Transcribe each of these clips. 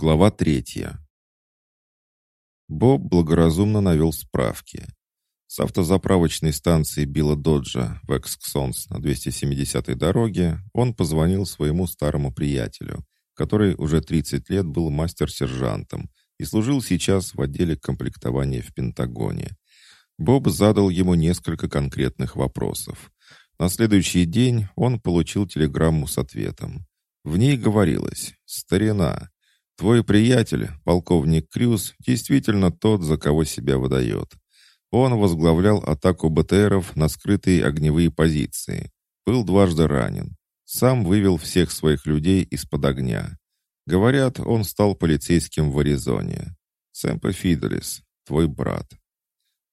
Глава третья. Боб благоразумно навел справки. С автозаправочной станции Билла Доджа в Эксксонс на 270-й дороге он позвонил своему старому приятелю, который уже 30 лет был мастер-сержантом и служил сейчас в отделе комплектования в Пентагоне. Боб задал ему несколько конкретных вопросов. На следующий день он получил телеграмму с ответом. В ней говорилось «Старина, твой приятель, полковник Крюс, действительно тот, за кого себя выдает. Он возглавлял атаку БТРов на скрытые огневые позиции. Был дважды ранен. Сам вывел всех своих людей из-под огня. Говорят, он стал полицейским в Аризоне. Сэмпа Фиделис, твой брат.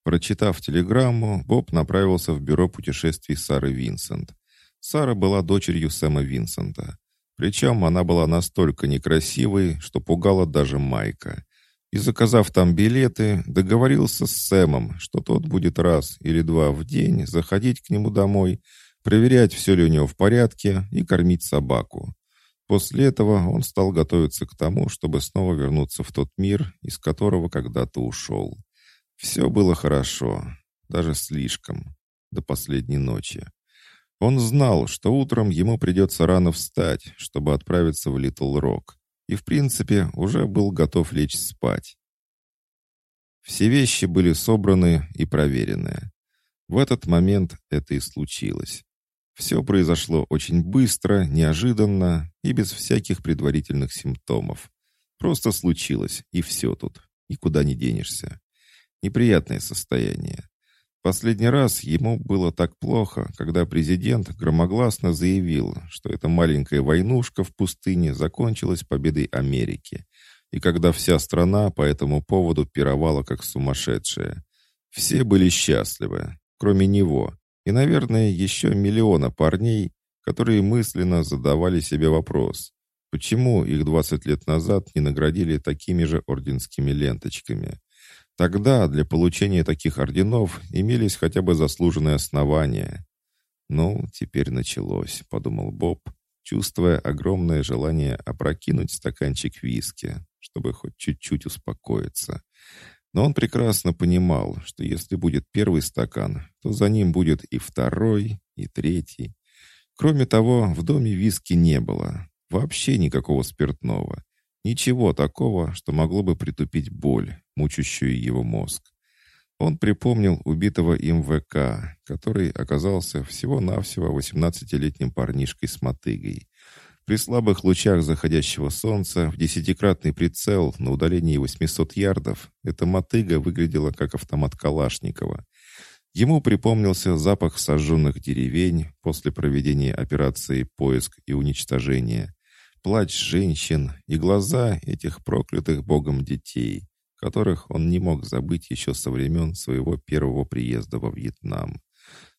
Прочитав телеграмму, Боб направился в бюро путешествий Сары Винсент. Сара была дочерью Сэма Винсента. Причем она была настолько некрасивой, что пугала даже Майка. И заказав там билеты, договорился с Сэмом, что тот будет раз или два в день заходить к нему домой, проверять, все ли у него в порядке и кормить собаку. После этого он стал готовиться к тому, чтобы снова вернуться в тот мир, из которого когда-то ушел. Все было хорошо, даже слишком, до последней ночи. Он знал, что утром ему придется рано встать, чтобы отправиться в Литл Рок, и, в принципе, уже был готов лечь спать. Все вещи были собраны и проверены. В этот момент это и случилось. Все произошло очень быстро, неожиданно и без всяких предварительных симптомов. Просто случилось, и все тут. Никуда не денешься. Неприятное состояние. Последний раз ему было так плохо, когда президент громогласно заявил, что эта маленькая войнушка в пустыне закончилась победой Америки, и когда вся страна по этому поводу пировала как сумасшедшая. Все были счастливы, кроме него, и, наверное, еще миллиона парней, которые мысленно задавали себе вопрос, почему их 20 лет назад не наградили такими же орденскими ленточками. Тогда для получения таких орденов имелись хотя бы заслуженные основания. «Ну, теперь началось», — подумал Боб, чувствуя огромное желание опрокинуть стаканчик виски, чтобы хоть чуть-чуть успокоиться. Но он прекрасно понимал, что если будет первый стакан, то за ним будет и второй, и третий. Кроме того, в доме виски не было. Вообще никакого спиртного. Ничего такого, что могло бы притупить боль, мучащую его мозг. Он припомнил убитого им ВК, который оказался всего-навсего 18-летним парнишкой с мотыгой. При слабых лучах заходящего солнца в десятикратный прицел на удалении 800 ярдов эта мотыга выглядела как автомат Калашникова. Ему припомнился запах сожженных деревень после проведения операции «Поиск и уничтожение», плач женщин и глаза этих проклятых Богом детей, которых он не мог забыть еще со времен своего первого приезда во Вьетнам.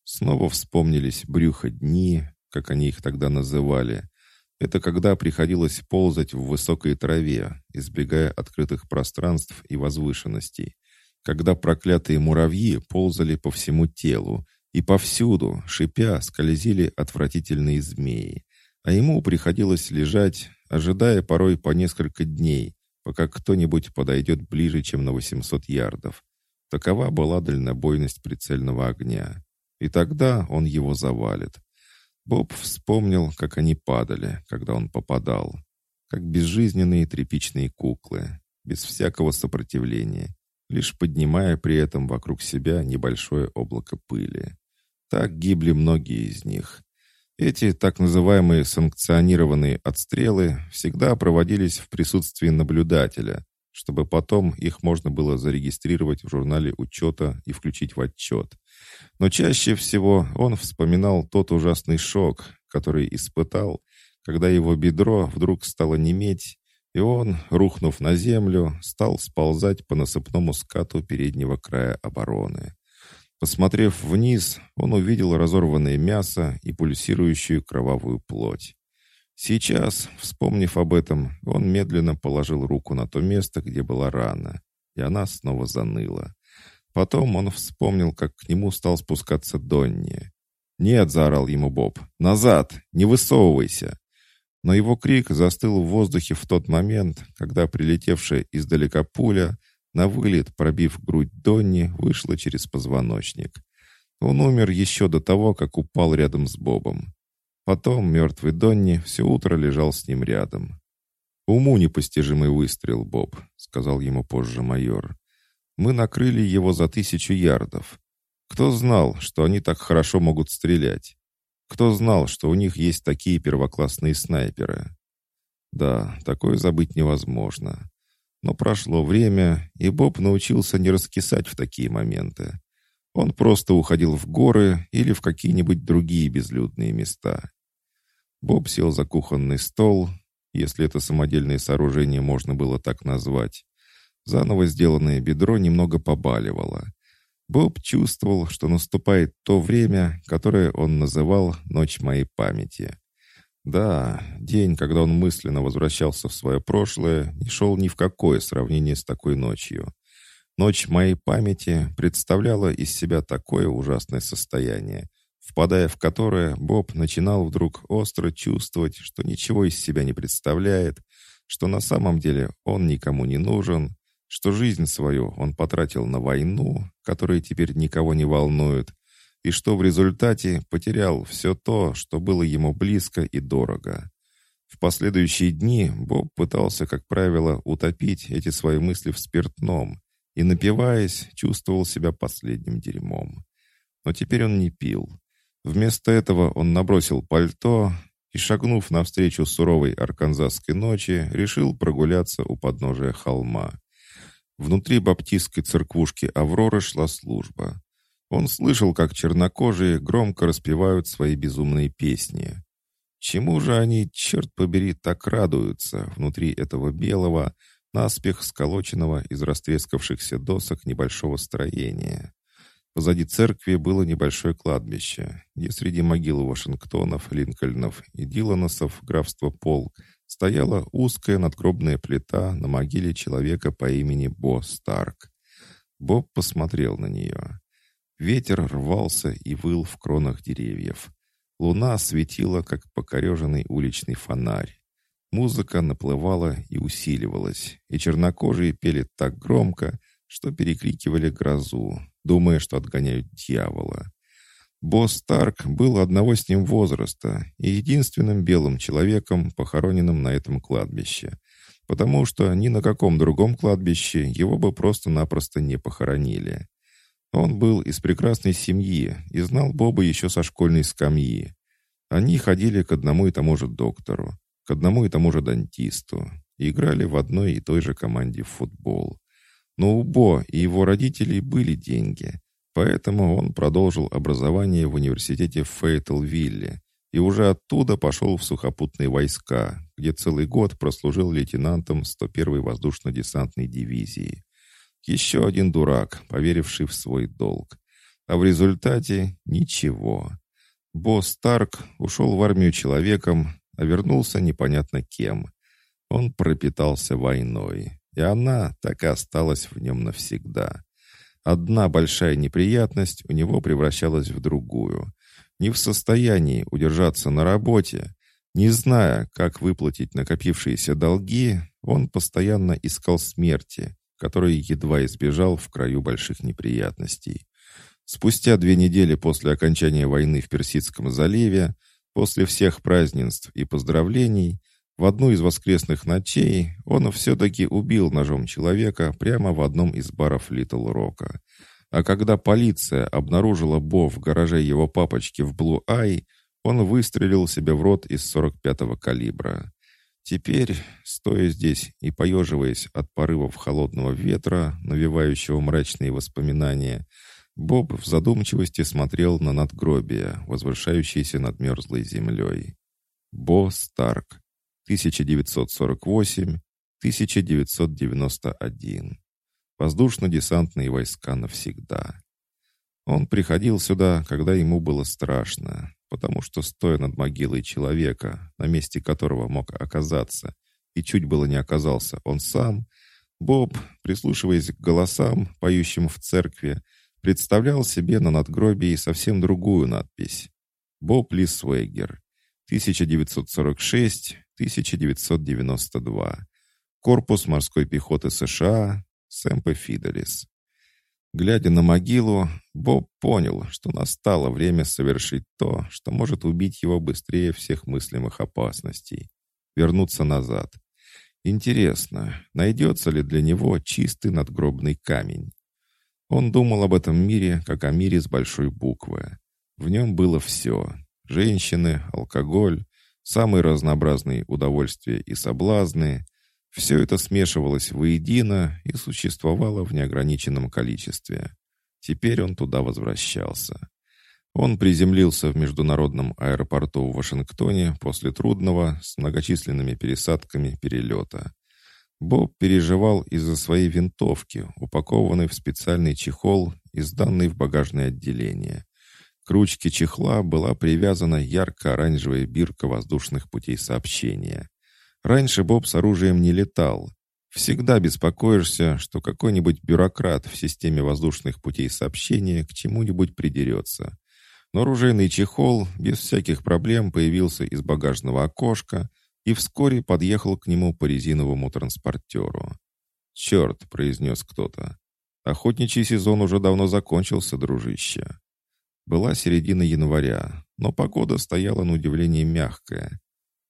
Снова вспомнились брюхо дни, как они их тогда называли. Это когда приходилось ползать в высокой траве, избегая открытых пространств и возвышенностей. Когда проклятые муравьи ползали по всему телу, и повсюду, шипя, скользили отвратительные змеи а ему приходилось лежать, ожидая порой по несколько дней, пока кто-нибудь подойдет ближе, чем на 800 ярдов. Такова была дальнобойность прицельного огня. И тогда он его завалит. Боб вспомнил, как они падали, когда он попадал. Как безжизненные тряпичные куклы, без всякого сопротивления, лишь поднимая при этом вокруг себя небольшое облако пыли. Так гибли многие из них. Эти так называемые санкционированные отстрелы всегда проводились в присутствии наблюдателя, чтобы потом их можно было зарегистрировать в журнале учета и включить в отчет. Но чаще всего он вспоминал тот ужасный шок, который испытал, когда его бедро вдруг стало неметь, и он, рухнув на землю, стал сползать по насыпному скату переднего края обороны. Посмотрев вниз, он увидел разорванное мясо и пульсирующую кровавую плоть. Сейчас, вспомнив об этом, он медленно положил руку на то место, где была рана, и она снова заныла. Потом он вспомнил, как к нему стал спускаться Донни. «Нет!» — заорал ему Боб. «Назад! Не высовывайся!» Но его крик застыл в воздухе в тот момент, когда прилетевшая издалека пуля, на вылет пробив грудь Донни, вышла через позвоночник. Он умер еще до того, как упал рядом с Бобом. Потом мертвый Донни все утро лежал с ним рядом. «Уму непостижимый выстрел, Боб», — сказал ему позже майор. «Мы накрыли его за тысячу ярдов. Кто знал, что они так хорошо могут стрелять? Кто знал, что у них есть такие первоклассные снайперы? Да, такое забыть невозможно. Но прошло время, и Боб научился не раскисать в такие моменты. Он просто уходил в горы или в какие-нибудь другие безлюдные места. Боб сел за кухонный стол, если это самодельное сооружение можно было так назвать. Заново сделанное бедро немного побаливало. Боб чувствовал, что наступает то время, которое он называл «Ночь моей памяти». Да, день, когда он мысленно возвращался в свое прошлое, не шел ни в какое сравнение с такой ночью. Ночь моей памяти представляла из себя такое ужасное состояние, впадая в которое Боб начинал вдруг остро чувствовать, что ничего из себя не представляет, что на самом деле он никому не нужен, что жизнь свою он потратил на войну, которая теперь никого не волнует, и что в результате потерял все то, что было ему близко и дорого. В последующие дни Боб пытался, как правило, утопить эти свои мысли в спиртном и, напиваясь, чувствовал себя последним дерьмом. Но теперь он не пил. Вместо этого он набросил пальто и, шагнув навстречу суровой арканзасской ночи, решил прогуляться у подножия холма. Внутри баптистской церквушки Авроры шла служба. Он слышал, как чернокожие громко распевают свои безумные песни. Чему же они, черт побери, так радуются внутри этого белого, наспех сколоченного из растрескавшихся досок небольшого строения? Позади церкви было небольшое кладбище, где среди могил Вашингтонов, Линкольнов и Диланосов графства Полк стояла узкая надгробная плита на могиле человека по имени Бо Старк. Боб посмотрел на нее. Ветер рвался и выл в кронах деревьев. Луна светила, как покореженный уличный фонарь. Музыка наплывала и усиливалась, и чернокожие пели так громко, что перекрикивали грозу, думая, что отгоняют дьявола. Босс Старк был одного с ним возраста и единственным белым человеком, похороненным на этом кладбище, потому что ни на каком другом кладбище его бы просто-напросто не похоронили. Он был из прекрасной семьи и знал Боба еще со школьной скамьи. Они ходили к одному и тому же доктору, к одному и тому же дантисту играли в одной и той же команде в футбол. Но у Бо и его родителей были деньги, Поэтому он продолжил образование в университете в Фейтл-Вилле и уже оттуда пошел в сухопутные войска, где целый год прослужил лейтенантом 101-й воздушно-десантной дивизии. Еще один дурак, поверивший в свой долг. А в результате ничего. Босс Старк ушел в армию человеком, а вернулся непонятно кем. Он пропитался войной, и она так и осталась в нем навсегда. Одна большая неприятность у него превращалась в другую. Не в состоянии удержаться на работе, не зная, как выплатить накопившиеся долги, он постоянно искал смерти, которой едва избежал в краю больших неприятностей. Спустя две недели после окончания войны в Персидском заливе, после всех празднеств и поздравлений, в одну из воскресных ночей он все-таки убил ножом человека прямо в одном из баров Литл Рока. А когда полиция обнаружила Бо в гараже его папочки в Блу-Ай, он выстрелил себе в рот из 45-го калибра. Теперь, стоя здесь и поеживаясь от порывов холодного ветра, навевающего мрачные воспоминания, Боб в задумчивости смотрел на надгробие, возвышающееся над мерзлой землей. Бо Старк, 1948-1991. Воздушно-десантные войска навсегда. Он приходил сюда, когда ему было страшно, потому что, стоя над могилой человека, на месте которого мог оказаться, и чуть было не оказался он сам, Боб, прислушиваясь к голосам, поющим в церкви, представлял себе на надгробии совсем другую надпись. «Боб Лисвегер, 1946 1992. Корпус морской пехоты США, Сэмпе Фиделис. Глядя на могилу, Боб понял, что настало время совершить то, что может убить его быстрее всех мыслимых опасностей. Вернуться назад. Интересно, найдется ли для него чистый надгробный камень? Он думал об этом мире, как о мире с большой буквы. В нем было все. Женщины, алкоголь, самые разнообразные удовольствия и соблазны. Все это смешивалось воедино и существовало в неограниченном количестве. Теперь он туда возвращался. Он приземлился в международном аэропорту в Вашингтоне после трудного, с многочисленными пересадками, перелета. Боб переживал из-за своей винтовки, упакованной в специальный чехол и сданной в багажное отделение. К ручке чехла была привязана ярко-оранжевая бирка воздушных путей сообщения. Раньше Боб с оружием не летал. Всегда беспокоишься, что какой-нибудь бюрократ в системе воздушных путей сообщения к чему-нибудь придерется. Но оружейный чехол без всяких проблем появился из багажного окошка и вскоре подъехал к нему по резиновому транспортеру. «Черт!» — произнес кто-то. «Охотничий сезон уже давно закончился, дружище». Была середина января, но погода стояла на удивление мягкая.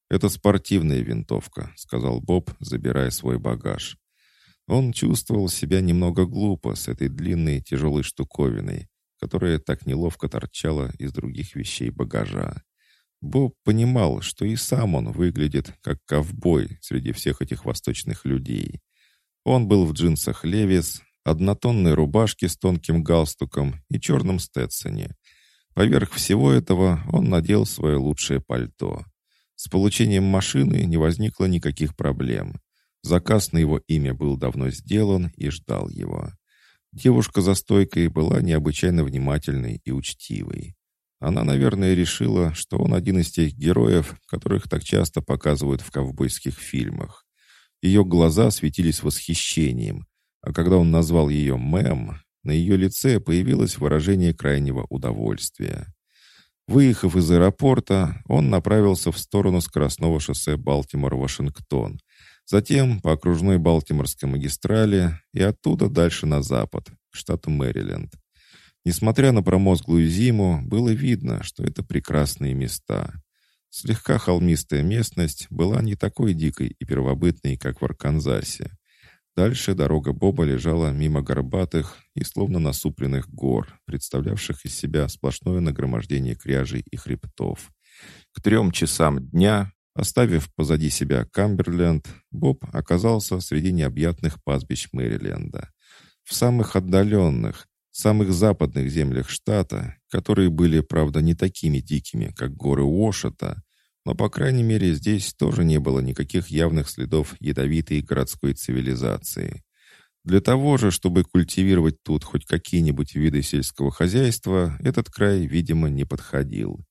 «Это спортивная винтовка», — сказал Боб, забирая свой багаж. Он чувствовал себя немного глупо с этой длинной тяжелой штуковиной, которая так неловко торчала из других вещей багажа. Боб понимал, что и сам он выглядит как ковбой среди всех этих восточных людей. Он был в джинсах «Левис», однотонной рубашке с тонким галстуком и черном стетсоне, Поверх всего этого он надел свое лучшее пальто. С получением машины не возникло никаких проблем. Заказ на его имя был давно сделан и ждал его. Девушка за стойкой была необычайно внимательной и учтивой. Она, наверное, решила, что он один из тех героев, которых так часто показывают в ковбойских фильмах. Ее глаза светились восхищением, а когда он назвал ее «мэм», на ее лице появилось выражение крайнего удовольствия. Выехав из аэропорта, он направился в сторону скоростного шоссе Балтимор-Вашингтон, затем по окружной Балтиморской магистрали и оттуда дальше на запад, к штату Мэриленд. Несмотря на промозглую зиму, было видно, что это прекрасные места. Слегка холмистая местность была не такой дикой и первобытной, как в Арканзасе. Дальше дорога Боба лежала мимо горбатых и словно насупленных гор, представлявших из себя сплошное нагромождение кряжей и хребтов. К трем часам дня, оставив позади себя Камберленд, Боб оказался среди необъятных пастбищ Мэриленда. В самых отдаленных, самых западных землях штата, которые были, правда, не такими дикими, как горы Уошета, но, по крайней мере, здесь тоже не было никаких явных следов ядовитой городской цивилизации. Для того же, чтобы культивировать тут хоть какие-нибудь виды сельского хозяйства, этот край, видимо, не подходил.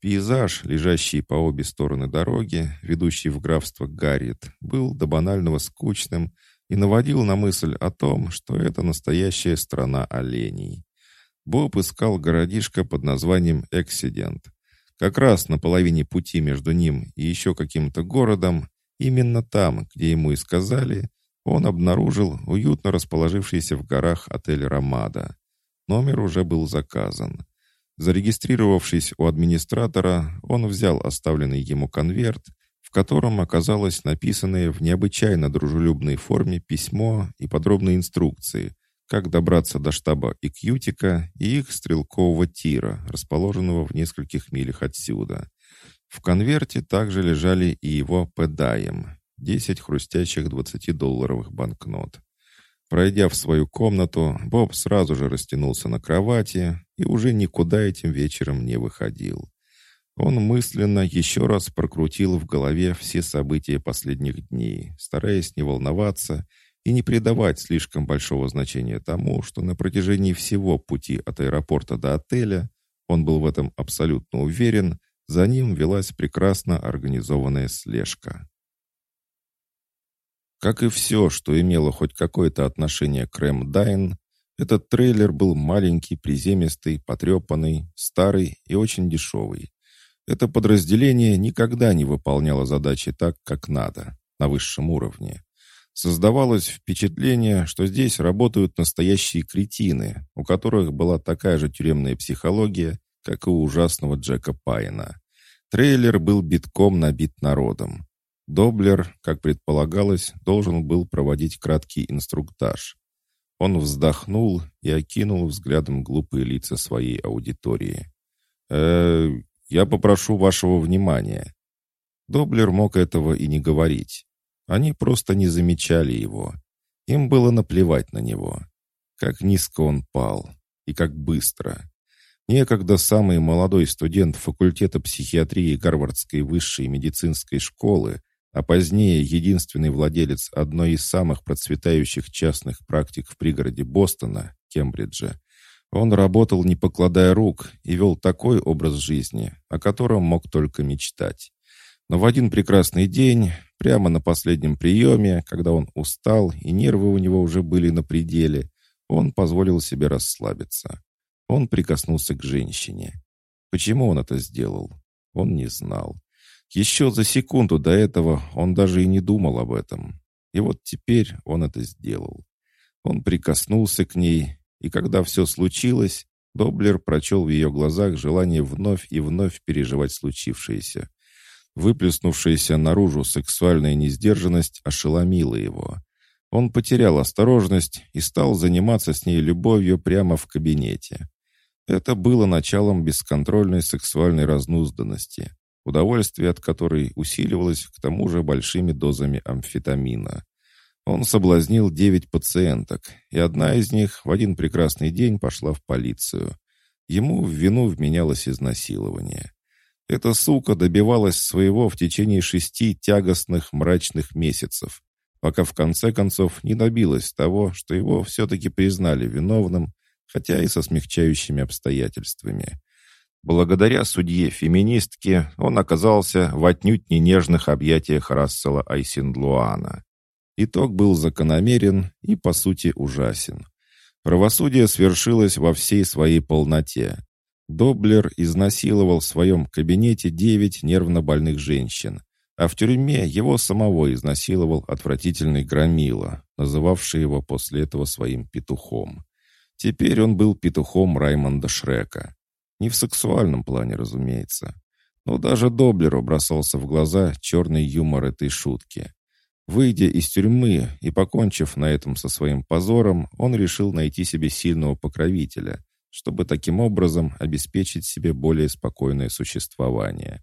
Пейзаж, лежащий по обе стороны дороги, ведущий в графство Гарриет, был до банального скучным и наводил на мысль о том, что это настоящая страна оленей. Боб искал городишко под названием Эксидент – как раз на половине пути между ним и еще каким-то городом, именно там, где ему и сказали, он обнаружил уютно расположившийся в горах отель «Ромада». Номер уже был заказан. Зарегистрировавшись у администратора, он взял оставленный ему конверт, в котором оказалось написанное в необычайно дружелюбной форме письмо и подробные инструкции, как добраться до штаба Икьютика и их стрелкового тира, расположенного в нескольких милях отсюда. В конверте также лежали и его педаем, 10 хрустящих 20-долларовых банкнот. Пройдя в свою комнату, Боб сразу же растянулся на кровати и уже никуда этим вечером не выходил. Он мысленно еще раз прокрутил в голове все события последних дней, стараясь не волноваться и не придавать слишком большого значения тому, что на протяжении всего пути от аэропорта до отеля, он был в этом абсолютно уверен, за ним велась прекрасно организованная слежка. Как и все, что имело хоть какое-то отношение к Рэм Дайн, этот трейлер был маленький, приземистый, потрепанный, старый и очень дешевый. Это подразделение никогда не выполняло задачи так, как надо, на высшем уровне. Создавалось впечатление, что здесь работают настоящие кретины, у которых была такая же тюремная психология, как и у ужасного Джека Пайна. Трейлер был битком набит народом. Доблер, как предполагалось, должен был проводить краткий инструктаж. Он вздохнул и окинул взглядом глупые лица своей аудитории. «Э, «Я попрошу вашего внимания». Доблер мог этого и не говорить. Они просто не замечали его. Им было наплевать на него. Как низко он пал. И как быстро. Некогда самый молодой студент факультета психиатрии Гарвардской высшей медицинской школы а позднее единственный владелец одной из самых процветающих частных практик в пригороде Бостона, Кембриджа, он работал не покладая рук и вел такой образ жизни, о котором мог только мечтать. Но в один прекрасный день, прямо на последнем приеме, когда он устал и нервы у него уже были на пределе, он позволил себе расслабиться. Он прикоснулся к женщине. Почему он это сделал? Он не знал. Еще за секунду до этого он даже и не думал об этом. И вот теперь он это сделал. Он прикоснулся к ней, и когда все случилось, Доблер прочел в ее глазах желание вновь и вновь переживать случившееся. Выплеснувшаяся наружу сексуальная несдержанность ошеломила его. Он потерял осторожность и стал заниматься с ней любовью прямо в кабинете. Это было началом бесконтрольной сексуальной разнузданности удовольствие от которой усиливалось к тому же большими дозами амфетамина. Он соблазнил девять пациенток, и одна из них в один прекрасный день пошла в полицию. Ему в вину вменялось изнасилование. Эта сука добивалась своего в течение шести тягостных мрачных месяцев, пока в конце концов не добилась того, что его все-таки признали виновным, хотя и со смягчающими обстоятельствами. Благодаря судье-феминистке он оказался в отнюдь не нежных объятиях Рассела Айсиндлуана. Итог был закономерен и, по сути, ужасен. Правосудие свершилось во всей своей полноте. Доблер изнасиловал в своем кабинете девять нервно больных женщин, а в тюрьме его самого изнасиловал отвратительный громила, называвший его после этого своим петухом. Теперь он был петухом Раймонда Шрека. Не в сексуальном плане, разумеется. Но даже Доблеру бросался в глаза черный юмор этой шутки. Выйдя из тюрьмы и покончив на этом со своим позором, он решил найти себе сильного покровителя, чтобы таким образом обеспечить себе более спокойное существование.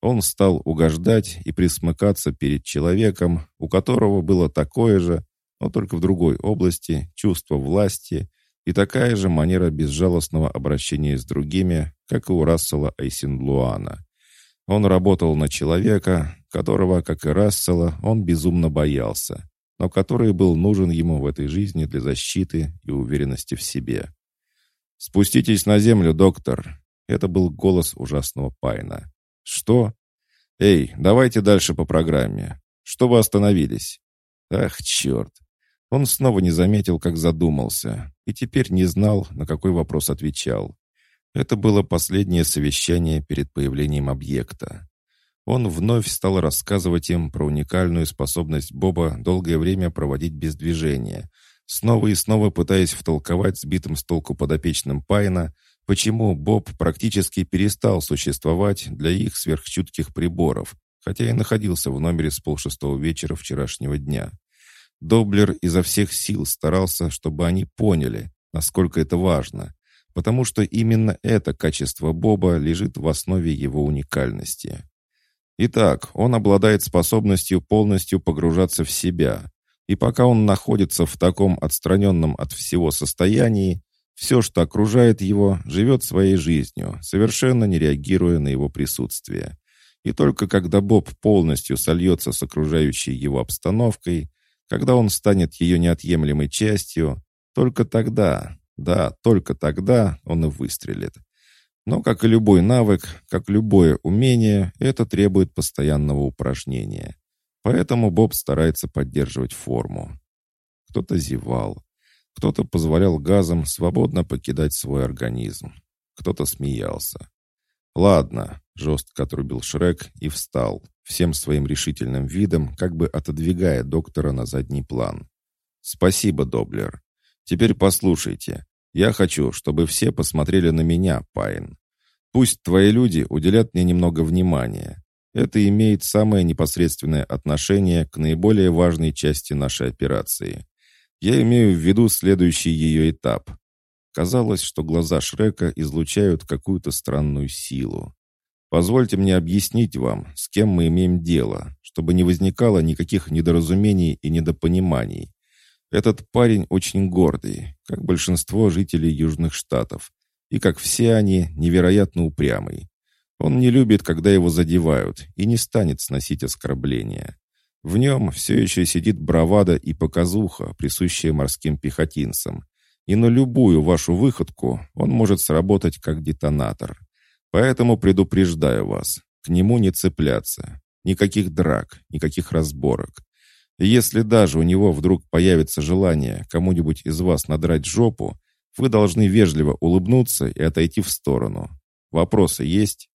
Он стал угождать и присмыкаться перед человеком, у которого было такое же, но только в другой области, чувство власти и такая же манера безжалостного обращения с другими, как и у Рассела Айсинлуана. Он работал на человека, которого, как и Рассела, он безумно боялся, но который был нужен ему в этой жизни для защиты и уверенности в себе. «Спуститесь на землю, доктор!» Это был голос ужасного Пайна. «Что? Эй, давайте дальше по программе. Что вы остановились?» «Ах, черт! Он снова не заметил, как задумался, и теперь не знал, на какой вопрос отвечал. Это было последнее совещание перед появлением объекта. Он вновь стал рассказывать им про уникальную способность Боба долгое время проводить без движения, снова и снова пытаясь втолковать сбитым с толку подопечным Пайна, почему Боб практически перестал существовать для их сверхчутких приборов, хотя и находился в номере с полшестого вечера вчерашнего дня. Доблер изо всех сил старался, чтобы они поняли, насколько это важно, потому что именно это качество Боба лежит в основе его уникальности. Итак, он обладает способностью полностью погружаться в себя, и пока он находится в таком отстраненном от всего состоянии, все, что окружает его, живет своей жизнью, совершенно не реагируя на его присутствие. И только когда Боб полностью сольется с окружающей его обстановкой, когда он станет ее неотъемлемой частью, только тогда, да, только тогда он и выстрелит. Но, как и любой навык, как любое умение, это требует постоянного упражнения. Поэтому Боб старается поддерживать форму. Кто-то зевал, кто-то позволял газам свободно покидать свой организм, кто-то смеялся. «Ладно», — жестко отрубил Шрек и встал, всем своим решительным видом, как бы отодвигая доктора на задний план. «Спасибо, Доблер. Теперь послушайте. Я хочу, чтобы все посмотрели на меня, Пайн. Пусть твои люди уделят мне немного внимания. Это имеет самое непосредственное отношение к наиболее важной части нашей операции. Я имею в виду следующий ее этап. Казалось, что глаза Шрека излучают какую-то странную силу. Позвольте мне объяснить вам, с кем мы имеем дело, чтобы не возникало никаких недоразумений и недопониманий. Этот парень очень гордый, как большинство жителей Южных Штатов, и, как все они, невероятно упрямый. Он не любит, когда его задевают, и не станет сносить оскорбления. В нем все еще сидит бравада и показуха, присущая морским пехотинцам. И на любую вашу выходку он может сработать как детонатор. Поэтому предупреждаю вас, к нему не цепляться. Никаких драк, никаких разборок. Если даже у него вдруг появится желание кому-нибудь из вас надрать жопу, вы должны вежливо улыбнуться и отойти в сторону. Вопросы есть?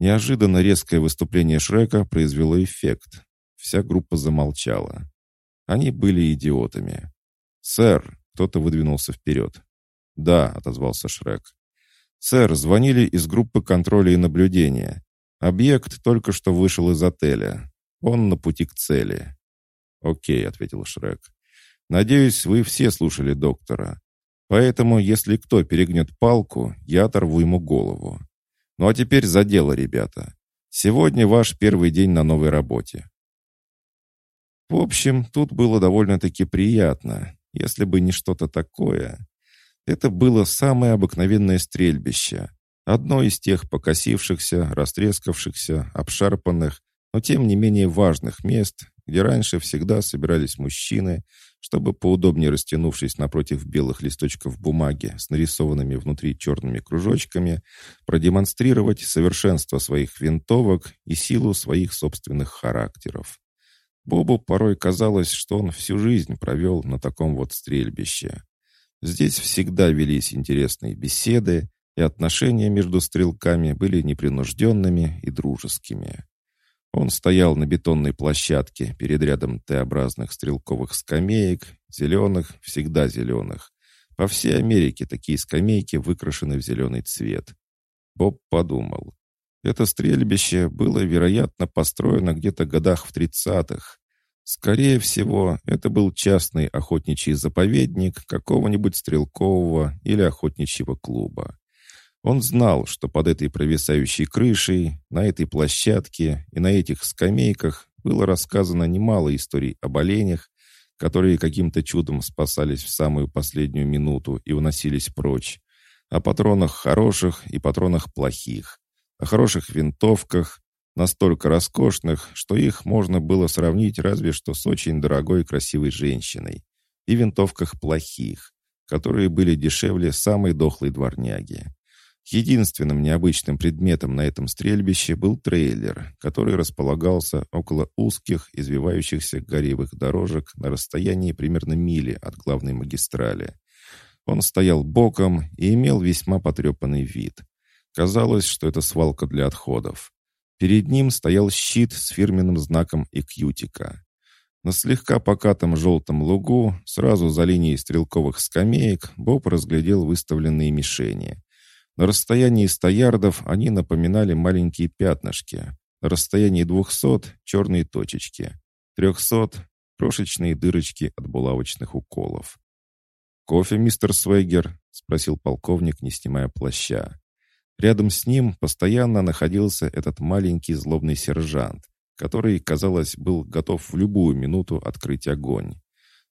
Неожиданно резкое выступление Шрека произвело эффект. Вся группа замолчала. Они были идиотами. «Сэр!» — кто-то выдвинулся вперед. «Да», — отозвался Шрек. «Сэр, звонили из группы контроля и наблюдения. Объект только что вышел из отеля. Он на пути к цели». «Окей», — ответил Шрек. «Надеюсь, вы все слушали доктора. Поэтому, если кто перегнет палку, я оторву ему голову. Ну а теперь за дело, ребята. Сегодня ваш первый день на новой работе. В общем, тут было довольно-таки приятно, если бы не что-то такое. Это было самое обыкновенное стрельбище. Одно из тех покосившихся, растрескавшихся, обшарпанных, но тем не менее важных мест, где раньше всегда собирались мужчины, чтобы, поудобнее растянувшись напротив белых листочков бумаги с нарисованными внутри черными кружочками, продемонстрировать совершенство своих винтовок и силу своих собственных характеров. Бобу порой казалось, что он всю жизнь провел на таком вот стрельбище. Здесь всегда велись интересные беседы, и отношения между стрелками были непринужденными и дружескими. Он стоял на бетонной площадке перед рядом Т-образных стрелковых скамеек, зеленых, всегда зеленых. По всей Америке такие скамейки выкрашены в зеленый цвет. Боб подумал. Это стрельбище было, вероятно, построено где-то годах в тридцатых. Скорее всего, это был частный охотничий заповедник какого-нибудь стрелкового или охотничьего клуба. Он знал, что под этой провисающей крышей, на этой площадке и на этих скамейках было рассказано немало историй об оленях, которые каким-то чудом спасались в самую последнюю минуту и уносились прочь, о патронах хороших и патронах плохих, о хороших винтовках, настолько роскошных, что их можно было сравнить разве что с очень дорогой и красивой женщиной, и винтовках плохих, которые были дешевле самой дохлой дворняги. Единственным необычным предметом на этом стрельбище был трейлер, который располагался около узких, извивающихся горевых дорожек на расстоянии примерно мили от главной магистрали. Он стоял боком и имел весьма потрепанный вид. Казалось, что это свалка для отходов. Перед ним стоял щит с фирменным знаком «Экьютика». На слегка покатом желтом лугу, сразу за линией стрелковых скамеек, Боб разглядел выставленные мишени. На расстоянии 100 ярдов они напоминали маленькие пятнышки. На расстоянии 200 — черные точечки. 300 — крошечные дырочки от булавочных уколов. «Кофе, мистер Свейгер?» — спросил полковник, не снимая плаща. Рядом с ним постоянно находился этот маленький злобный сержант, который, казалось, был готов в любую минуту открыть огонь.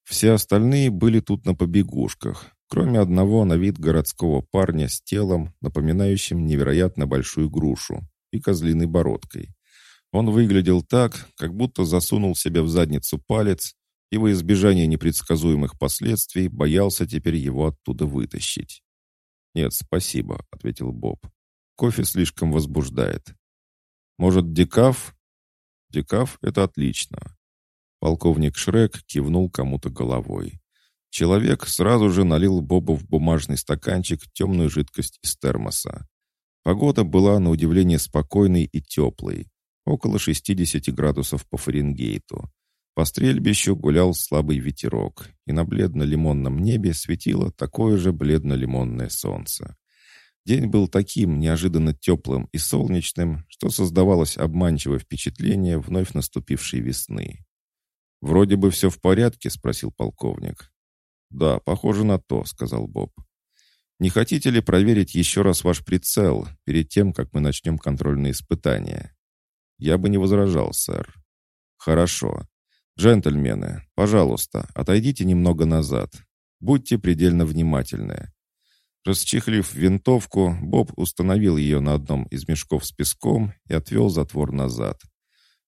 Все остальные были тут на побегушках, кроме одного на вид городского парня с телом, напоминающим невероятно большую грушу, и козлиной бородкой. Он выглядел так, как будто засунул себе в задницу палец и во избежание непредсказуемых последствий боялся теперь его оттуда вытащить. «Нет, спасибо», — ответил Боб. «Кофе слишком возбуждает». «Может, декаф?» «Декаф — это отлично». Полковник Шрек кивнул кому-то головой. Человек сразу же налил Бобу в бумажный стаканчик темную жидкость из термоса. Погода была на удивление спокойной и теплой, около 60 градусов по Фаренгейту. По стрельбищу гулял слабый ветерок, и на бледно-лимонном небе светило такое же бледно-лимонное солнце. День был таким неожиданно теплым и солнечным, что создавалось обманчивое впечатление вновь наступившей весны. «Вроде бы все в порядке?» — спросил полковник. «Да, похоже на то», — сказал Боб. «Не хотите ли проверить еще раз ваш прицел перед тем, как мы начнем контрольные испытания?» «Я бы не возражал, сэр». «Хорошо. Джентльмены, пожалуйста, отойдите немного назад. Будьте предельно внимательны. Расчехлив винтовку, Боб установил ее на одном из мешков с песком и отвел затвор назад.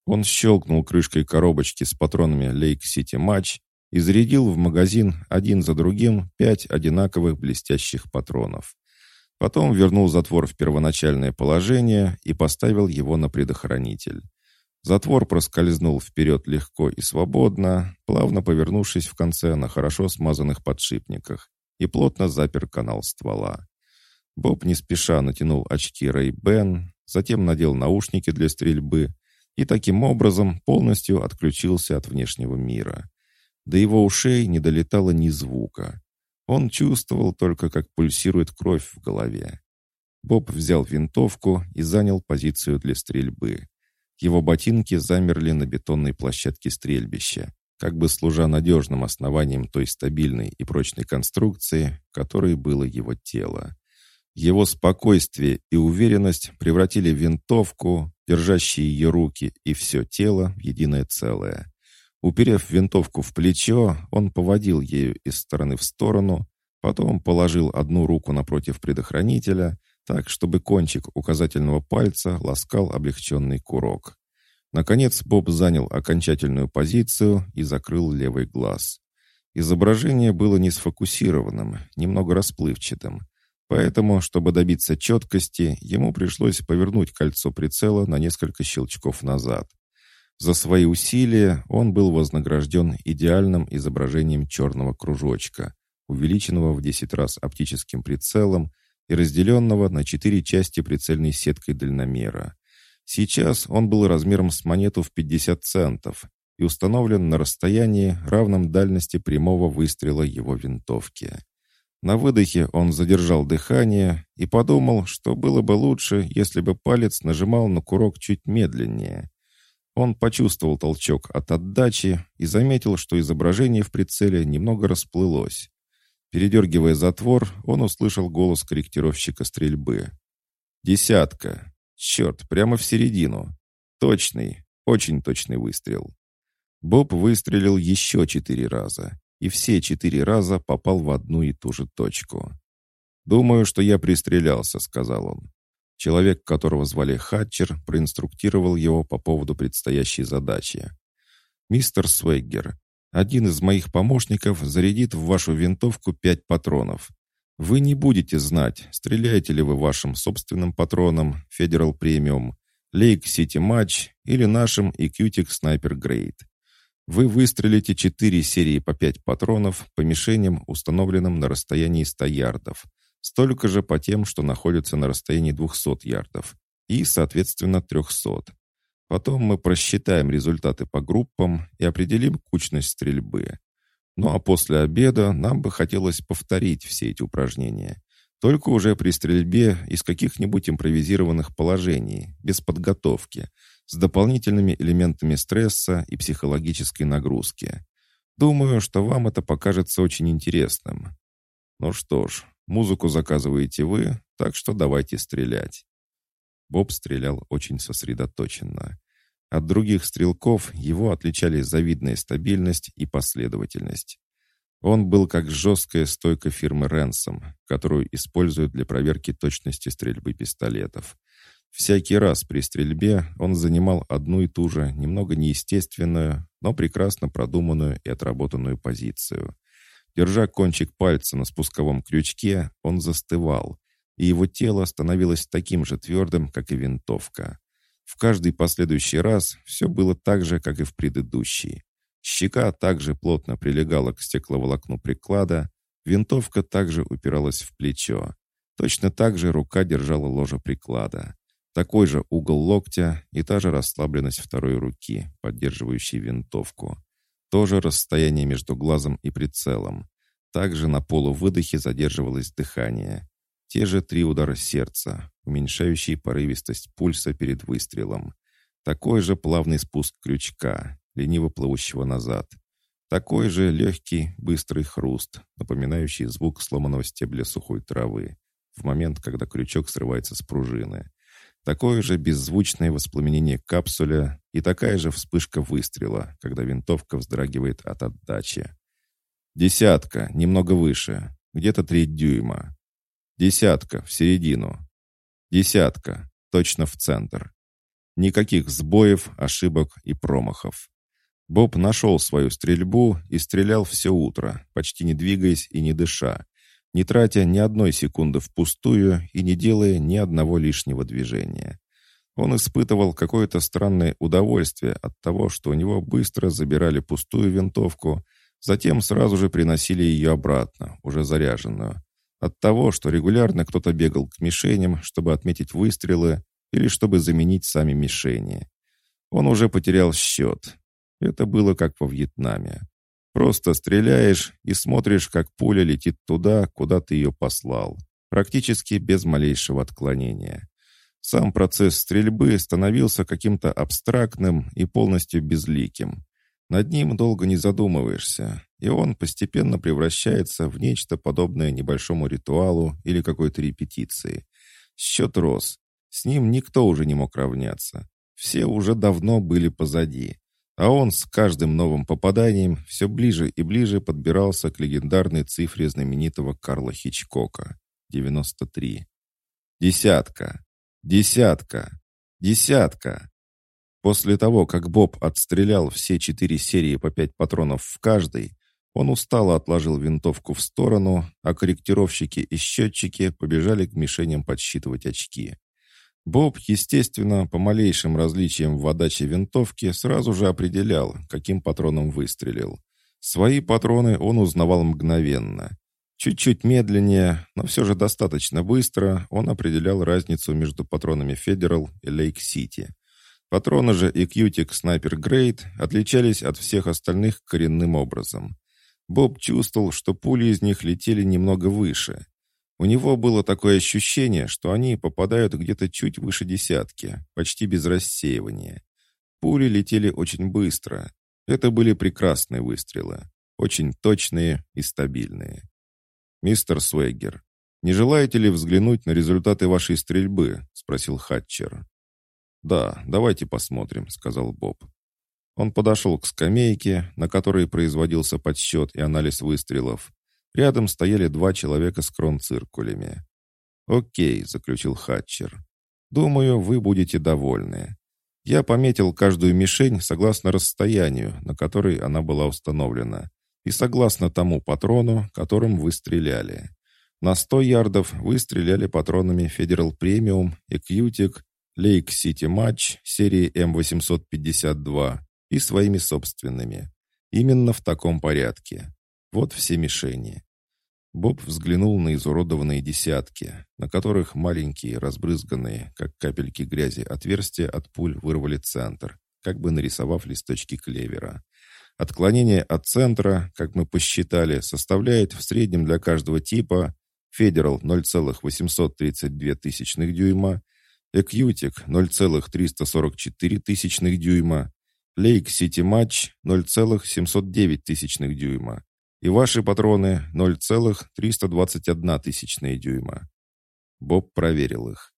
Он щелкнул крышкой коробочки с патронами Lake City Match и зарядил в магазин один за другим пять одинаковых блестящих патронов. Потом вернул затвор в первоначальное положение и поставил его на предохранитель. Затвор проскользнул вперед легко и свободно, плавно повернувшись в конце на хорошо смазанных подшипниках и плотно запер канал ствола. Боб не спеша натянул очки Ray-Ban, затем надел наушники для стрельбы и таким образом полностью отключился от внешнего мира. До его ушей не долетало ни звука. Он чувствовал только, как пульсирует кровь в голове. Боб взял винтовку и занял позицию для стрельбы. Его ботинки замерли на бетонной площадке стрельбища как бы служа надежным основанием той стабильной и прочной конструкции, которой было его тело. Его спокойствие и уверенность превратили винтовку, держащие ее руки и все тело в единое целое. Уперев винтовку в плечо, он поводил ею из стороны в сторону, потом положил одну руку напротив предохранителя, так, чтобы кончик указательного пальца ласкал облегченный курок. Наконец Боб занял окончательную позицию и закрыл левый глаз. Изображение было не сфокусированным, немного расплывчатым. Поэтому, чтобы добиться четкости, ему пришлось повернуть кольцо прицела на несколько щелчков назад. За свои усилия он был вознагражден идеальным изображением черного кружочка, увеличенного в 10 раз оптическим прицелом и разделенного на четыре части прицельной сеткой дальномера. Сейчас он был размером с монету в 50 центов и установлен на расстоянии, равном дальности прямого выстрела его винтовки. На выдохе он задержал дыхание и подумал, что было бы лучше, если бы палец нажимал на курок чуть медленнее. Он почувствовал толчок от отдачи и заметил, что изображение в прицеле немного расплылось. Передергивая затвор, он услышал голос корректировщика стрельбы. «Десятка. Черт, прямо в середину. Точный, очень точный выстрел. Боб выстрелил еще четыре раза, и все четыре раза попал в одну и ту же точку. «Думаю, что я пристрелялся», — сказал он. Человек, которого звали Хатчер, проинструктировал его по поводу предстоящей задачи. «Мистер Свеггер, один из моих помощников зарядит в вашу винтовку пять патронов. Вы не будете знать, стреляете ли вы вашим собственным патроном Federal Premium, Lake City Match или нашим Ecutic Sniper Grade. Вы выстрелите 4 серии по 5 патронов по мишеням, установленным на расстоянии 100 ярдов, столько же по тем, что находятся на расстоянии 200 ярдов, и, соответственно, 300. Потом мы просчитаем результаты по группам и определим кучность стрельбы. Ну а после обеда нам бы хотелось повторить все эти упражнения. Только уже при стрельбе из каких-нибудь импровизированных положений, без подготовки, с дополнительными элементами стресса и психологической нагрузки. Думаю, что вам это покажется очень интересным. Ну что ж, музыку заказываете вы, так что давайте стрелять. Боб стрелял очень сосредоточенно. От других стрелков его отличали завидная стабильность и последовательность. Он был как жесткая стойка фирмы Ренсом, которую используют для проверки точности стрельбы пистолетов. Всякий раз при стрельбе он занимал одну и ту же, немного неестественную, но прекрасно продуманную и отработанную позицию. Держа кончик пальца на спусковом крючке, он застывал, и его тело становилось таким же твердым, как и винтовка. В каждый последующий раз все было так же, как и в предыдущий. Щека также плотно прилегала к стекловолокну приклада, винтовка также упиралась в плечо. Точно так же рука держала ложе приклада. Такой же угол локтя и та же расслабленность второй руки, поддерживающей винтовку. То же расстояние между глазом и прицелом. Также на полувыдохе задерживалось дыхание. Те же три удара сердца, уменьшающие порывистость пульса перед выстрелом. Такой же плавный спуск крючка, лениво плывущего назад. Такой же легкий, быстрый хруст, напоминающий звук сломанного стебля сухой травы, в момент, когда крючок срывается с пружины. Такое же беззвучное воспламенение капсуля и такая же вспышка выстрела, когда винтовка вздрагивает от отдачи. Десятка, немного выше, где-то треть дюйма. Десятка, в середину. Десятка, точно в центр. Никаких сбоев, ошибок и промахов. Боб нашел свою стрельбу и стрелял все утро, почти не двигаясь и не дыша, не тратя ни одной секунды впустую и не делая ни одного лишнего движения. Он испытывал какое-то странное удовольствие от того, что у него быстро забирали пустую винтовку, затем сразу же приносили ее обратно, уже заряженную. От того, что регулярно кто-то бегал к мишеням, чтобы отметить выстрелы или чтобы заменить сами мишени. Он уже потерял счет. Это было как во Вьетнаме. Просто стреляешь и смотришь, как пуля летит туда, куда ты ее послал. Практически без малейшего отклонения. Сам процесс стрельбы становился каким-то абстрактным и полностью безликим. Над ним долго не задумываешься, и он постепенно превращается в нечто подобное небольшому ритуалу или какой-то репетиции. Счет рос. С ним никто уже не мог равняться. Все уже давно были позади. А он с каждым новым попаданием все ближе и ближе подбирался к легендарной цифре знаменитого Карла Хичкока — 93. Десятка. Десятка. Десятка. После того, как Боб отстрелял все четыре серии по пять патронов в каждой, он устало отложил винтовку в сторону, а корректировщики и счетчики побежали к мишеням подсчитывать очки. Боб, естественно, по малейшим различиям в отдаче винтовки сразу же определял, каким патроном выстрелил. Свои патроны он узнавал мгновенно. Чуть-чуть медленнее, но все же достаточно быстро он определял разницу между патронами Федерал и Лейк-Сити. Патроны же и Кьютик Снайпер Грейд отличались от всех остальных коренным образом. Боб чувствовал, что пули из них летели немного выше. У него было такое ощущение, что они попадают где-то чуть выше десятки, почти без рассеивания. Пули летели очень быстро. Это были прекрасные выстрелы. Очень точные и стабильные. «Мистер Свеггер, не желаете ли взглянуть на результаты вашей стрельбы?» — спросил Хатчер. «Да, давайте посмотрим», — сказал Боб. Он подошел к скамейке, на которой производился подсчет и анализ выстрелов. Рядом стояли два человека с кронциркулями. «Окей», — заключил Хатчер. «Думаю, вы будете довольны. Я пометил каждую мишень согласно расстоянию, на которой она была установлена, и согласно тому патрону, которым вы стреляли. На 100 ярдов вы стреляли патронами Federal Premium, Equutic Lake City Match серии М852 и своими собственными. Именно в таком порядке. Вот все мишени. Боб взглянул на изуродованные десятки, на которых маленькие, разбрызганные, как капельки грязи, отверстия от пуль вырвали центр, как бы нарисовав листочки клевера. Отклонение от центра, как мы посчитали, составляет в среднем для каждого типа Федерал 0,832 тысячных дюйма, Экьютик 0,344 тысячных дюйма, Лейк Сити Матч 0,709 тысячных дюйма и ваши патроны 0,321 тысячные дюйма. Боб проверил их.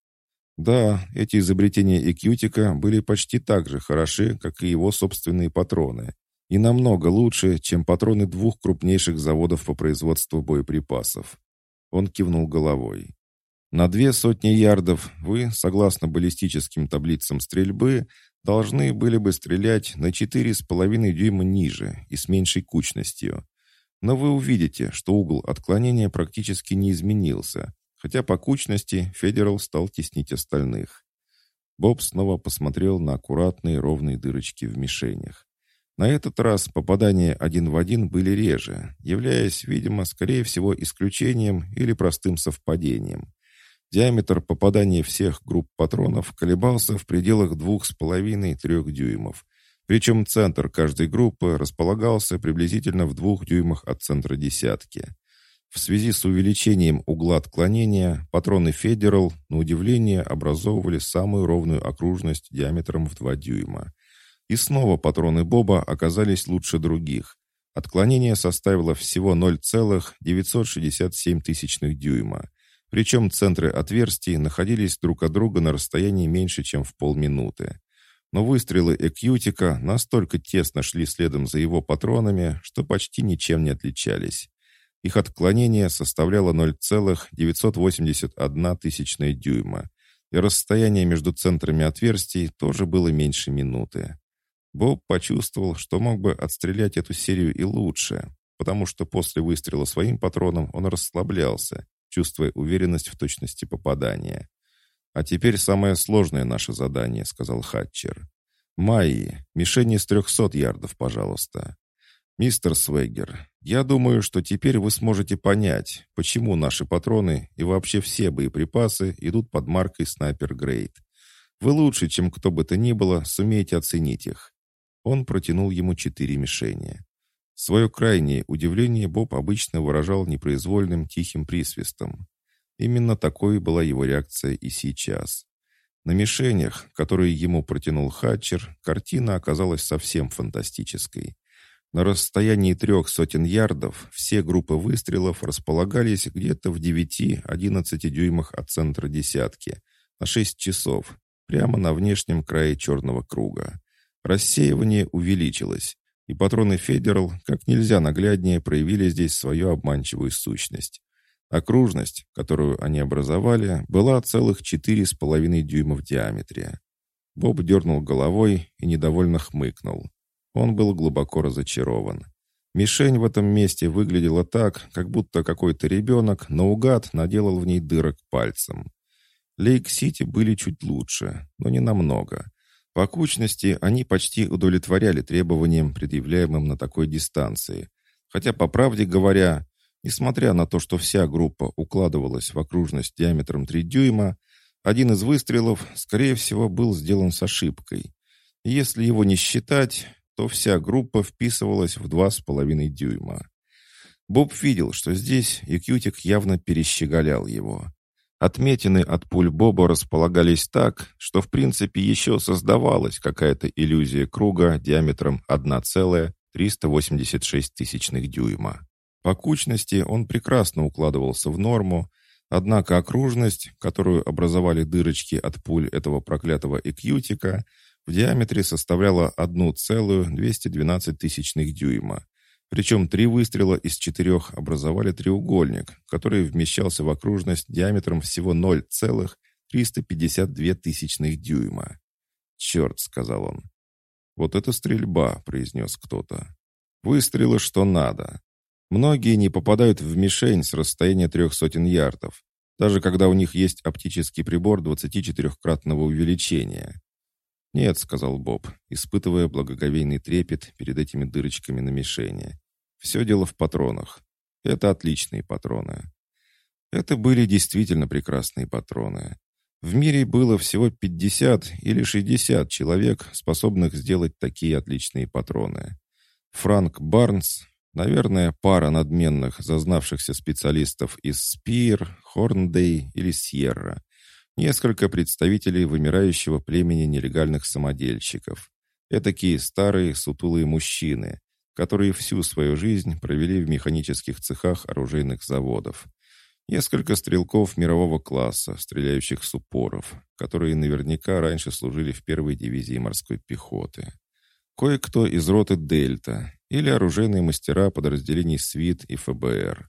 Да, эти изобретения Экьютика были почти так же хороши, как и его собственные патроны, и намного лучше, чем патроны двух крупнейших заводов по производству боеприпасов. Он кивнул головой. На две сотни ярдов вы, согласно баллистическим таблицам стрельбы, должны были бы стрелять на четыре с половиной дюйма ниже и с меньшей кучностью. Но вы увидите, что угол отклонения практически не изменился, хотя по кучности Федерал стал теснить остальных. Боб снова посмотрел на аккуратные ровные дырочки в мишенях. На этот раз попадания один в один были реже, являясь, видимо, скорее всего исключением или простым совпадением. Диаметр попадания всех групп патронов колебался в пределах 2,5-3 дюймов, причем центр каждой группы располагался приблизительно в двух дюймах от центра десятки. В связи с увеличением угла отклонения патроны Федерал, на удивление, образовывали самую ровную окружность диаметром в 2 дюйма. И снова патроны Боба оказались лучше других. Отклонение составило всего 0,967 тысячных дюйма. Причем центры отверстий находились друг от друга на расстоянии меньше, чем в полминуты. Но выстрелы Экьютика настолько тесно шли следом за его патронами, что почти ничем не отличались. Их отклонение составляло 0,981 тысячная дюйма, и расстояние между центрами отверстий тоже было меньше минуты. Боб почувствовал, что мог бы отстрелять эту серию и лучше, потому что после выстрела своим патроном он расслаблялся, чувствуя уверенность в точности попадания. «А теперь самое сложное наше задание», — сказал Хатчер. «Майи, мишени с трехсот ярдов, пожалуйста. «Мистер Свегер, я думаю, что теперь вы сможете понять, почему наши патроны и вообще все боеприпасы идут под маркой «Снайпер Грейд». Вы лучше, чем кто бы то ни было, сумеете оценить их». Он протянул ему четыре мишени. Свое крайнее удивление Боб обычно выражал непроизвольным тихим присвистом. Именно такой была его реакция и сейчас. На мишенях, которые ему протянул Хатчер, картина оказалась совсем фантастической. На расстоянии трех сотен ярдов все группы выстрелов располагались где-то в 9-11 дюймах от центра десятки, на 6 часов, прямо на внешнем крае черного круга. Рассеивание увеличилось, и патроны «Федерал» как нельзя нагляднее проявили здесь свою обманчивую сущность. Окружность, которую они образовали, была целых 4,5 дюйма в диаметре. Боб дернул головой и недовольно хмыкнул. Он был глубоко разочарован. Мишень в этом месте выглядела так, как будто какой-то ребенок наугад наделал в ней дырок пальцем. Лейк-Сити были чуть лучше, но не намного. По кучности они почти удовлетворяли требованиям, предъявляемым на такой дистанции. Хотя, по правде говоря, несмотря на то, что вся группа укладывалась в окружность диаметром 3 дюйма, один из выстрелов, скорее всего, был сделан с ошибкой. Если его не считать, то вся группа вписывалась в два с половиной дюйма. Боб видел, что здесь Якьютик явно перещеголял его. Отметины от пуль Боба располагались так, что в принципе еще создавалась какая-то иллюзия круга диаметром 1,386 тысячных дюйма. По кучности он прекрасно укладывался в норму, однако окружность, которую образовали дырочки от пуль этого проклятого Экьютика, в диаметре составляла 1,212 тысячных дюйма. Причем три выстрела из четырех образовали треугольник, который вмещался в окружность диаметром всего 0,352 тысячных дюйма. «Черт», — сказал он. «Вот это стрельба», — произнес кто-то. «Выстрелы что надо. Многие не попадают в мишень с расстояния трех сотен ярдов, даже когда у них есть оптический прибор 24-кратного увеличения. «Нет», — сказал Боб, испытывая благоговейный трепет перед этими дырочками на мишени. «Все дело в патронах. Это отличные патроны». Это были действительно прекрасные патроны. В мире было всего 50 или 60 человек, способных сделать такие отличные патроны. Франк Барнс, наверное, пара надменных, зазнавшихся специалистов из Спир, Хорндей или Сьерра — Несколько представителей вымирающего племени нелегальных самодельщиков. Этакие старые сутулые мужчины, которые всю свою жизнь провели в механических цехах оружейных заводов. Несколько стрелков мирового класса, стреляющих с упоров, которые наверняка раньше служили в первой дивизии морской пехоты. Кое-кто из роты «Дельта» или оружейные мастера подразделений СВИТ и ФБР.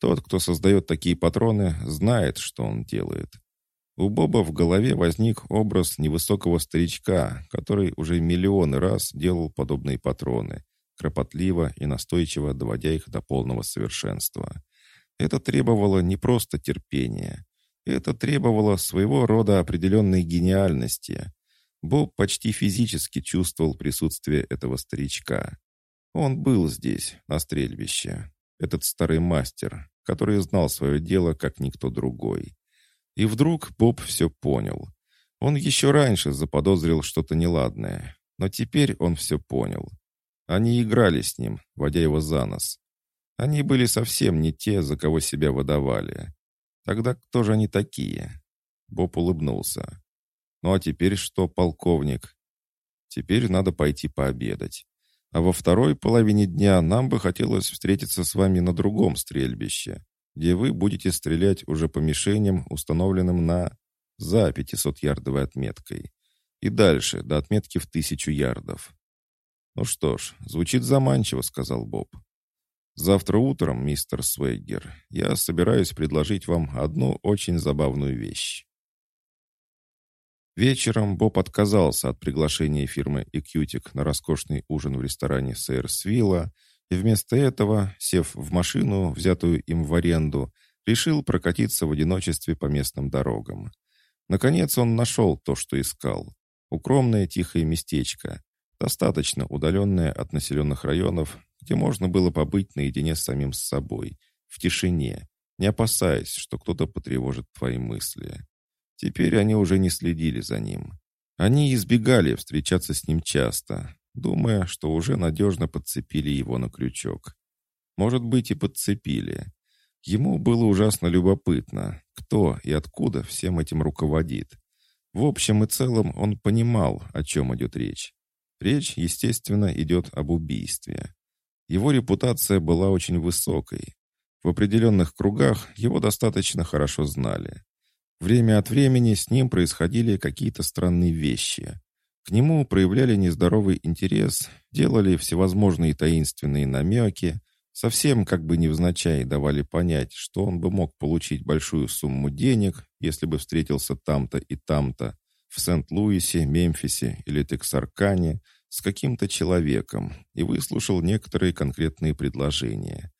Тот, кто создает такие патроны, знает, что он делает. У Боба в голове возник образ невысокого старичка, который уже миллионы раз делал подобные патроны, кропотливо и настойчиво доводя их до полного совершенства. Это требовало не просто терпения. Это требовало своего рода определенной гениальности. Боб почти физически чувствовал присутствие этого старичка. Он был здесь, на стрельбище. Этот старый мастер, который знал свое дело, как никто другой. И вдруг Боб все понял. Он еще раньше заподозрил что-то неладное, но теперь он все понял. Они играли с ним, водя его за нос. Они были совсем не те, за кого себя выдавали. Тогда кто же они такие? Боб улыбнулся. Ну а теперь что, полковник? Теперь надо пойти пообедать. А во второй половине дня нам бы хотелось встретиться с вами на другом стрельбище, где вы будете стрелять уже по мишеням, установленным на за 500-ярдовой отметкой. И дальше, до отметки в тысячу ярдов. «Ну что ж, звучит заманчиво», — сказал Боб. «Завтра утром, мистер Свейгер, я собираюсь предложить вам одну очень забавную вещь». Вечером Боб отказался от приглашения фирмы «Экьютик» на роскошный ужин в ресторане Сейрсвилла и вместо этого, сев в машину, взятую им в аренду, решил прокатиться в одиночестве по местным дорогам. Наконец он нашел то, что искал. Укромное тихое местечко, достаточно удаленное от населенных районов, где можно было побыть наедине с самим собой, в тишине, не опасаясь, что кто-то потревожит твои мысли. Теперь они уже не следили за ним. Они избегали встречаться с ним часто, думая, что уже надежно подцепили его на крючок. Может быть, и подцепили. Ему было ужасно любопытно, кто и откуда всем этим руководит. В общем и целом он понимал, о чем идет речь. Речь, естественно, идет об убийстве. Его репутация была очень высокой. В определенных кругах его достаточно хорошо знали. Время от времени с ним происходили какие-то странные вещи. К нему проявляли нездоровый интерес, делали всевозможные таинственные намеки, совсем как бы невзначай давали понять, что он бы мог получить большую сумму денег, если бы встретился там-то и там-то, в Сент-Луисе, Мемфисе или Тексаркане, с каким-то человеком и выслушал некоторые конкретные предложения.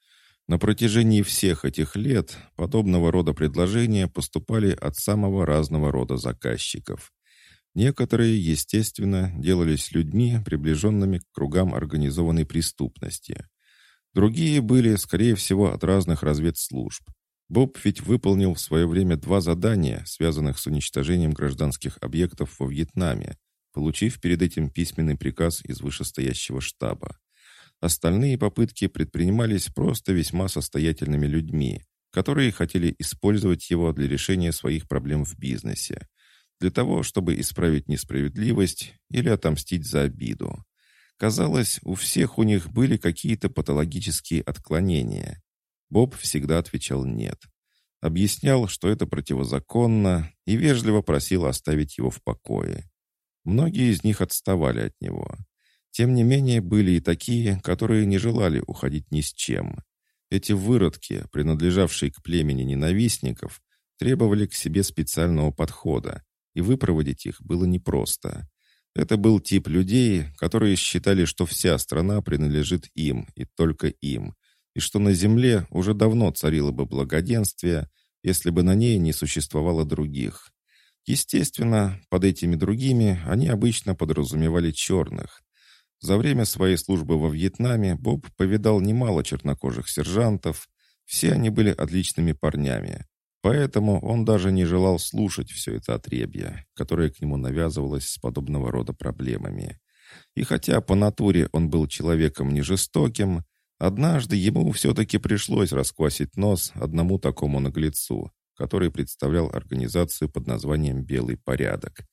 На протяжении всех этих лет подобного рода предложения поступали от самого разного рода заказчиков. Некоторые, естественно, делались людьми, приближенными к кругам организованной преступности. Другие были, скорее всего, от разных разведслужб. Боб ведь выполнил в свое время два задания, связанных с уничтожением гражданских объектов во Вьетнаме, получив перед этим письменный приказ из вышестоящего штаба. Остальные попытки предпринимались просто весьма состоятельными людьми, которые хотели использовать его для решения своих проблем в бизнесе, для того, чтобы исправить несправедливость или отомстить за обиду. Казалось, у всех у них были какие-то патологические отклонения. Боб всегда отвечал «нет». Объяснял, что это противозаконно, и вежливо просил оставить его в покое. Многие из них отставали от него. Тем не менее, были и такие, которые не желали уходить ни с чем. Эти выродки, принадлежавшие к племени ненавистников, требовали к себе специального подхода, и выпроводить их было непросто. Это был тип людей, которые считали, что вся страна принадлежит им и только им, и что на земле уже давно царило бы благоденствие, если бы на ней не существовало других. Естественно, под этими другими они обычно подразумевали черных. За время своей службы во Вьетнаме Боб повидал немало чернокожих сержантов, все они были отличными парнями. Поэтому он даже не желал слушать все это отребье, которое к нему навязывалось с подобного рода проблемами. И хотя по натуре он был человеком не жестоким, однажды ему все-таки пришлось расквасить нос одному такому наглецу, который представлял организацию под названием «Белый порядок».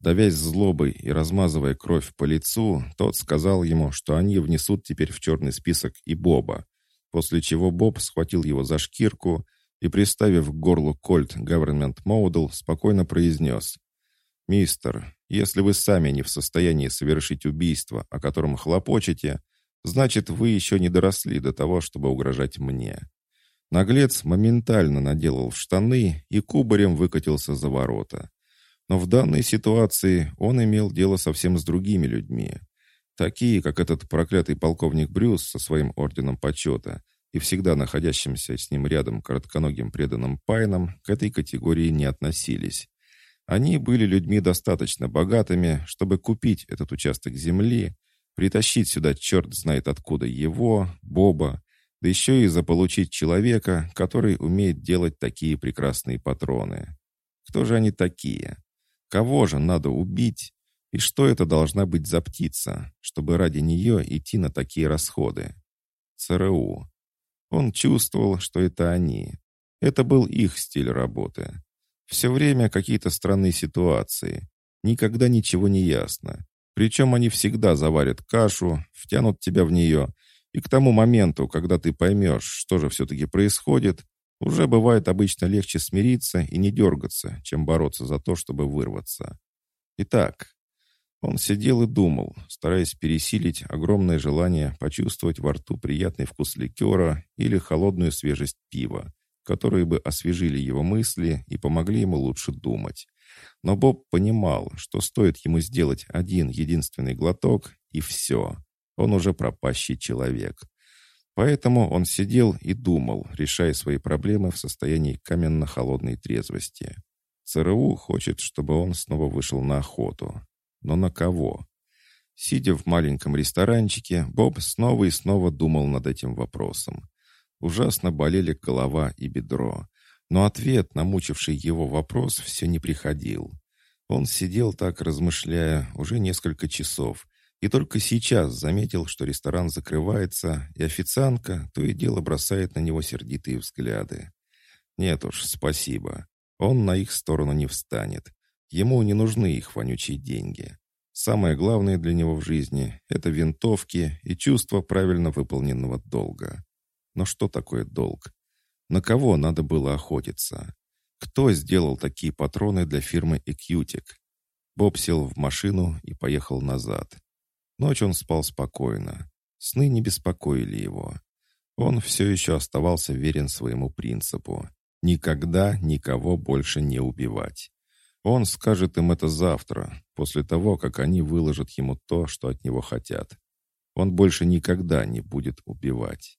Давясь злобой и размазывая кровь по лицу, тот сказал ему, что они внесут теперь в черный список и Боба, после чего Боб схватил его за шкирку и, приставив к горлу кольт Government Model, спокойно произнес «Мистер, если вы сами не в состоянии совершить убийство, о котором хлопочете, значит, вы еще не доросли до того, чтобы угрожать мне». Наглец моментально наделал в штаны и кубарем выкатился за ворота. Но в данной ситуации он имел дело совсем с другими людьми. Такие, как этот проклятый полковник Брюс со своим орденом почета – и всегда находящимся с ним рядом коротконогим преданным Пайном к этой категории не относились. Они были людьми достаточно богатыми, чтобы купить этот участок земли, притащить сюда черт знает откуда его, Боба, да еще и заполучить человека, который умеет делать такие прекрасные патроны. Кто же они такие? Кого же надо убить? И что это должна быть за птица, чтобы ради нее идти на такие расходы? ЦРУ. Он чувствовал, что это они. Это был их стиль работы. Все время какие-то странные ситуации. Никогда ничего не ясно. Причем они всегда заварят кашу, втянут тебя в нее, и к тому моменту, когда ты поймешь, что же все-таки происходит, уже бывает обычно легче смириться и не дергаться, чем бороться за то, чтобы вырваться. Итак, он сидел и думал, стараясь пересилить огромное желание почувствовать во рту приятный вкус ликера или холодную свежесть пива, которые бы освежили его мысли и помогли ему лучше думать. Но Боб понимал, что стоит ему сделать один единственный глоток, и все. Он уже пропащий человек. Поэтому он сидел и думал, решая свои проблемы в состоянии каменно-холодной трезвости. ЦРУ хочет, чтобы он снова вышел на охоту. Но на кого? Сидя в маленьком ресторанчике, Боб снова и снова думал над этим вопросом. Ужасно болели голова и бедро. Но ответ на мучивший его вопрос все не приходил. Он сидел так, размышляя, уже несколько часов, и только сейчас заметил, что ресторан закрывается, и официантка то и дело бросает на него сердитые взгляды. Нет уж, спасибо. Он на их сторону не встанет. Ему не нужны их вонючие деньги. Самое главное для него в жизни — это винтовки и чувство правильно выполненного долга. Но что такое долг? На кого надо было охотиться? Кто сделал такие патроны для фирмы «Экьютик»? Боб сел в машину и поехал назад. Ночь он спал спокойно. Сны не беспокоили его. Он все еще оставался верен своему принципу. Никогда никого больше не убивать. Он скажет им это завтра, после того, как они выложат ему то, что от него хотят. Он больше никогда не будет убивать.